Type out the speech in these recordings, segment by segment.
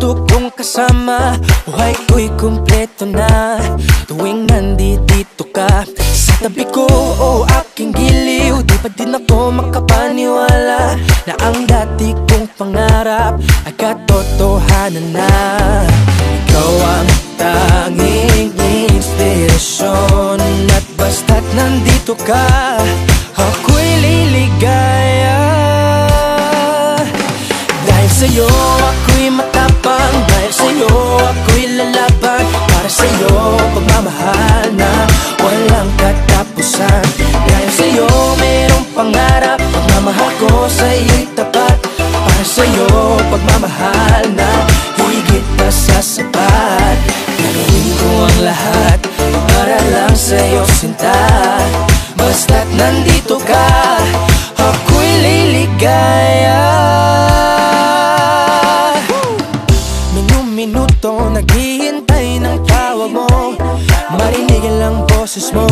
kong kasama. Buhay ko'y kumpleto na. Tuwing nandito ka Sa tabi ko o aking giliw Di pa din ako makapaniwala Na ang dati kong pangarap Ay katotohanan na. Ikaw ang tanging inspirasyon At basta't nandito ka Ako'y liligaya sa'yo ako'y matapang. Dahil sa'yo ako'y lalaban. Para sa'yo pagmamahal na walang katapusan. Dahil sa'yo mayroong pangarap. Pagmamahal ko sa'yo'y tapat. Para sa'yo pagmamahal na higit pa sa sapat. Gagawin ko ang lahat para lang sa'yo sinta. Basta't nandito ka, ako'y liligaya boses mo.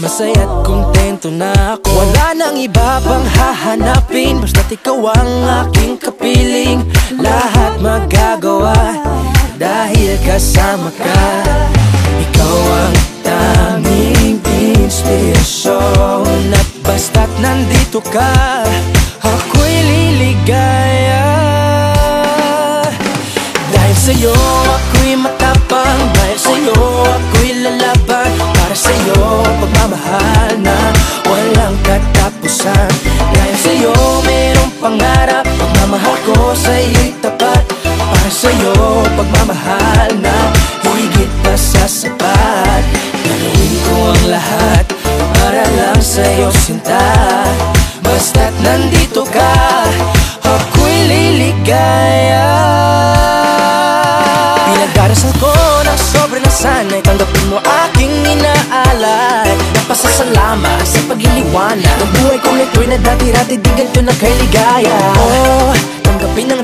Masaya't kontento na ako. Wala nang iba pang hahanapin. Basta't ikaw ang aking kapiling. Lahat magagawa Dahil kasama ka. Ikaw ang tanging inspirasyon. At basta't nandito ka Ako'y liligaya. Dahil sa'yo ako'y matapang. Dahil sa'yo ako'y lalaban sa'yo pagmamahal na walang katapusan. Dahil sa'yo mayroong pangarap. Pagmamahal ko sa'yo'y tapat. Para sa'yo pagmamahal na higit pa sa sapat Gagawin ko ang lahat para lang sa'yo sinta. Basta't nandito ka, ako'y liligaya. Pinagdarasal ko na sana'y Tanggapin mo aking inaalay Napasasalamat sa pag-iliwanag Ng buhay kong ito'y na dati-rati Di ganito na kay Oh, tanggapin ang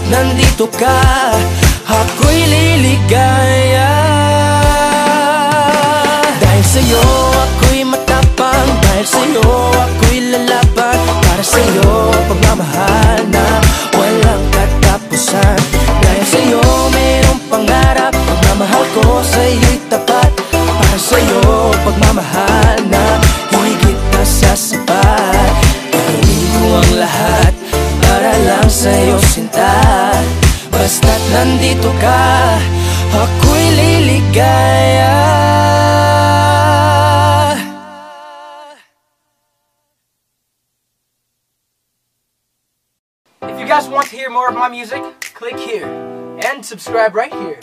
Basta't nandito ka, ako'y liligaya. Dahil sa'yo ako'y matapang. Dahil sa'yo ako'y lalaban. Para sa'yo pagmamahal na walang katapusan. Dahil sa'yo mayroong pangarap. Pagmamahal ko sa'yo'y tapat. Para sa'yo ka, ako'y liligaya If you guys want to hear more of my music, click here and subscribe right here.